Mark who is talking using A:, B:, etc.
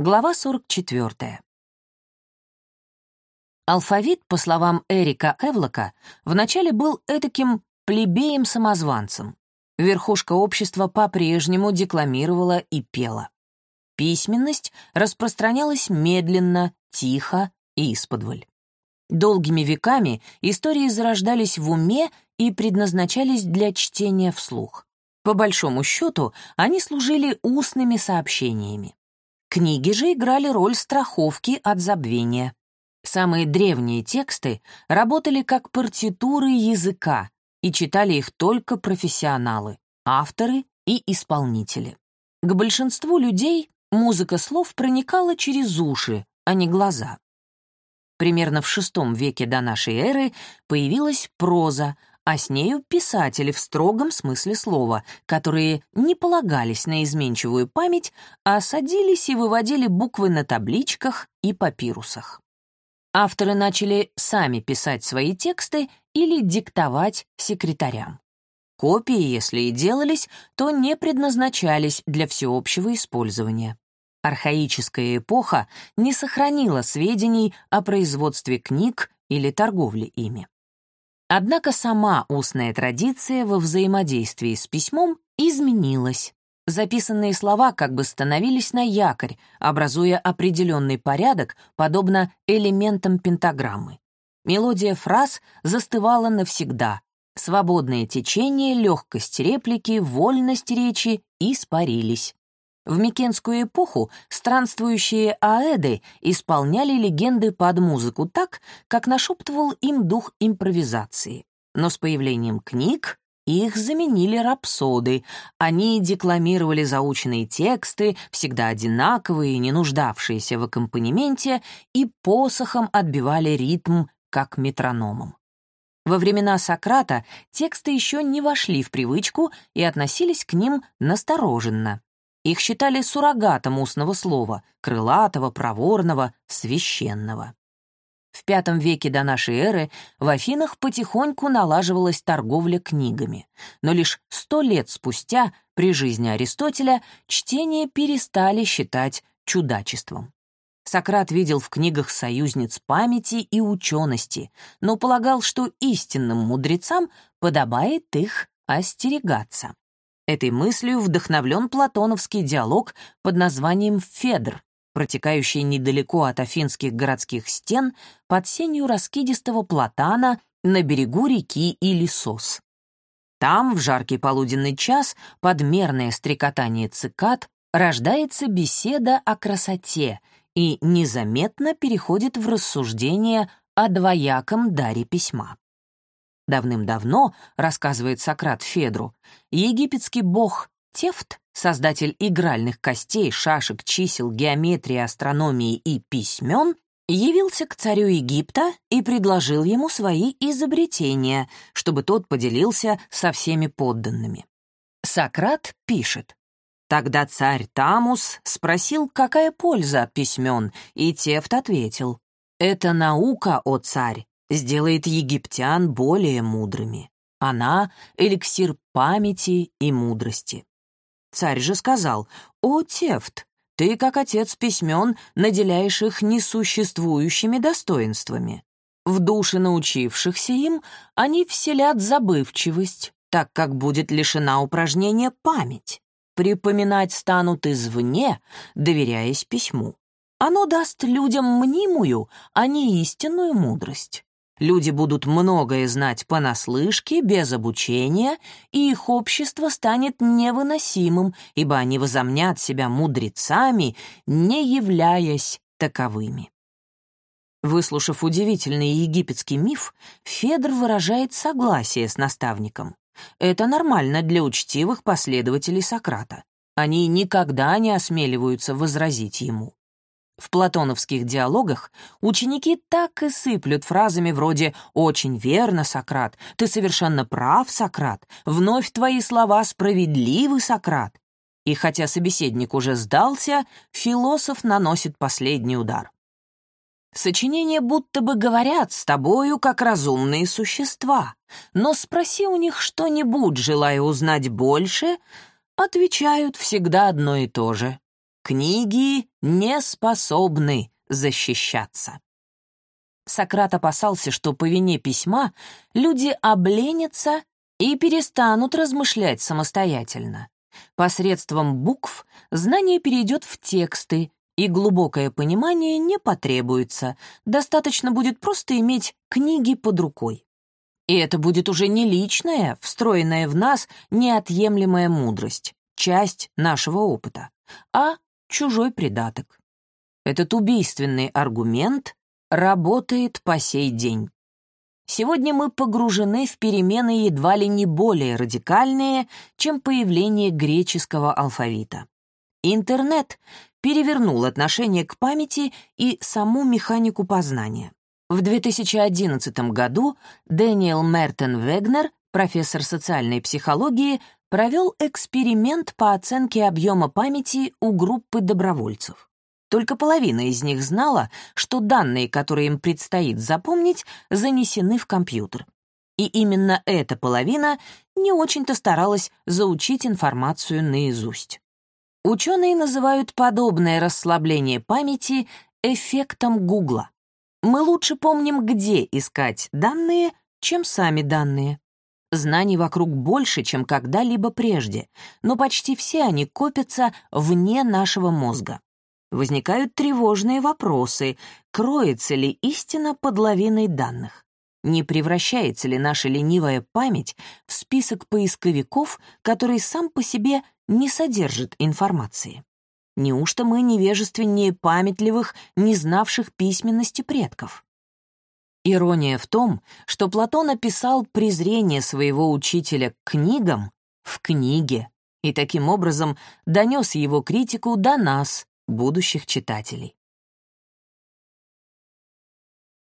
A: Глава 44. Алфавит, по словам Эрика Эвлока, вначале был этаким плебеем-самозванцем. Верхушка общества по-прежнему декламировала и пела. Письменность распространялась медленно, тихо и исподволь. Долгими веками истории зарождались в уме и предназначались для чтения вслух. По большому счету, они служили устными сообщениями. Книги же играли роль страховки от забвения. Самые древние тексты работали как партитуры языка, и читали их только профессионалы, авторы и исполнители. К большинству людей музыка слов проникала через уши, а не глаза. Примерно в VI веке до нашей эры появилась проза, а с нею писатели в строгом смысле слова, которые не полагались на изменчивую память, а садились и выводили буквы на табличках и папирусах. Авторы начали сами писать свои тексты или диктовать секретарям. Копии, если и делались, то не предназначались для всеобщего использования. Архаическая эпоха не сохранила сведений о производстве книг или торговле ими. Однако сама устная традиция во взаимодействии с письмом изменилась. Записанные слова как бы становились на якорь, образуя определенный порядок, подобно элементам пентаграммы. Мелодия фраз застывала навсегда. Свободное течение, легкость реплики, вольность речи испарились. В Микенскую эпоху странствующие аэды исполняли легенды под музыку так, как нашептывал им дух импровизации. Но с появлением книг их заменили рапсоды. Они декламировали заученные тексты, всегда одинаковые, не нуждавшиеся в аккомпанементе, и посохом отбивали ритм, как метрономом. Во времена Сократа тексты еще не вошли в привычку и относились к ним настороженно. Их считали суррогатом устного слова, крылатого, проворного, священного. В V веке до нашей эры в Афинах потихоньку налаживалась торговля книгами, но лишь сто лет спустя, при жизни Аристотеля, чтение перестали считать чудачеством. Сократ видел в книгах союзниц памяти и учености, но полагал, что истинным мудрецам подобает их остерегаться. Этой мыслью вдохновлен платоновский диалог под названием «Федр», протекающий недалеко от афинских городских стен под сенью раскидистого платана на берегу реки Илисос. Там, в жаркий полуденный час, подмерное стрекотание цикад, рождается беседа о красоте и незаметно переходит в рассуждение о двояком даре письма. Давным-давно, рассказывает Сократ Федру, египетский бог Тефт, создатель игральных костей, шашек, чисел, геометрии, астрономии и письмен, явился к царю Египта и предложил ему свои изобретения, чтобы тот поделился со всеми подданными. Сократ пишет. Тогда царь Тамус спросил, какая польза от письмен, и Тефт ответил. «Это наука, о царь, сделает египтян более мудрыми. Она — эликсир памяти и мудрости. Царь же сказал, «О, Тефт, ты, как отец письмен, наделяешь их несуществующими достоинствами. В душе научившихся им они вселят забывчивость, так как будет лишена упражнения память. Припоминать станут извне, доверяясь письму. Оно даст людям мнимую, а не истинную мудрость. Люди будут многое знать понаслышке, без обучения, и их общество станет невыносимым, ибо они возомнят себя мудрецами, не являясь таковыми. Выслушав удивительный египетский миф, Федор выражает согласие с наставником. Это нормально для учтивых последователей Сократа. Они никогда не осмеливаются возразить ему. В платоновских диалогах ученики так и сыплют фразами вроде «Очень верно, Сократ», «Ты совершенно прав, Сократ», «Вновь твои слова справедливы, Сократ». И хотя собеседник уже сдался, философ наносит последний удар. Сочинения будто бы говорят с тобою, как разумные существа, но спроси у них что-нибудь, желая узнать больше, отвечают всегда одно и то же. Книги не способны защищаться. Сократ опасался, что по вине письма люди обленятся и перестанут размышлять самостоятельно. Посредством букв знание перейдет в тексты, и глубокое понимание не потребуется, достаточно будет просто иметь книги под рукой. И это будет уже не личная, встроенная в нас неотъемлемая мудрость, часть нашего опыта, а чужой придаток. Этот убийственный аргумент работает по сей день. Сегодня мы погружены в перемены едва ли не более радикальные, чем появление греческого алфавита. Интернет перевернул отношение к памяти и саму механику познания. В 2011 году Дэниел Мертен Вегнер, профессор социальной психологии, провел эксперимент по оценке объема памяти у группы добровольцев. Только половина из них знала, что данные, которые им предстоит запомнить, занесены в компьютер. И именно эта половина не очень-то старалась заучить информацию наизусть. Ученые называют подобное расслабление памяти эффектом Гугла. Мы лучше помним, где искать данные, чем сами данные. Знаний вокруг больше, чем когда-либо прежде, но почти все они копятся вне нашего мозга возникают тревожные вопросы, кроется ли истина под лавиной данных? Не превращается ли наша ленивая память в список поисковиков, который сам по себе не содержит информации? Неужто мы невежественнее памятливых, не знавших письменности предков? Ирония в том, что Платон описал презрение своего учителя к книгам в книге и таким образом донес его критику до нас, будущих читателей.